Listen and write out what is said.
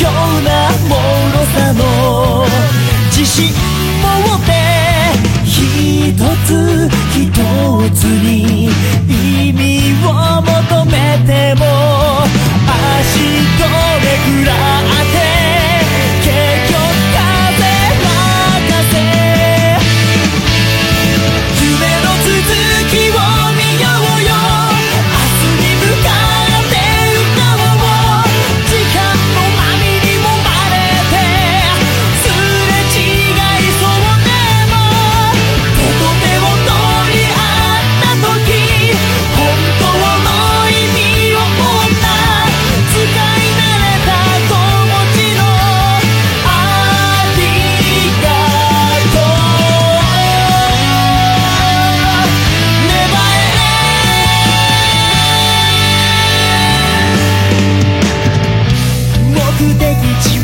ような脆さも自信持って一つ一つに目的地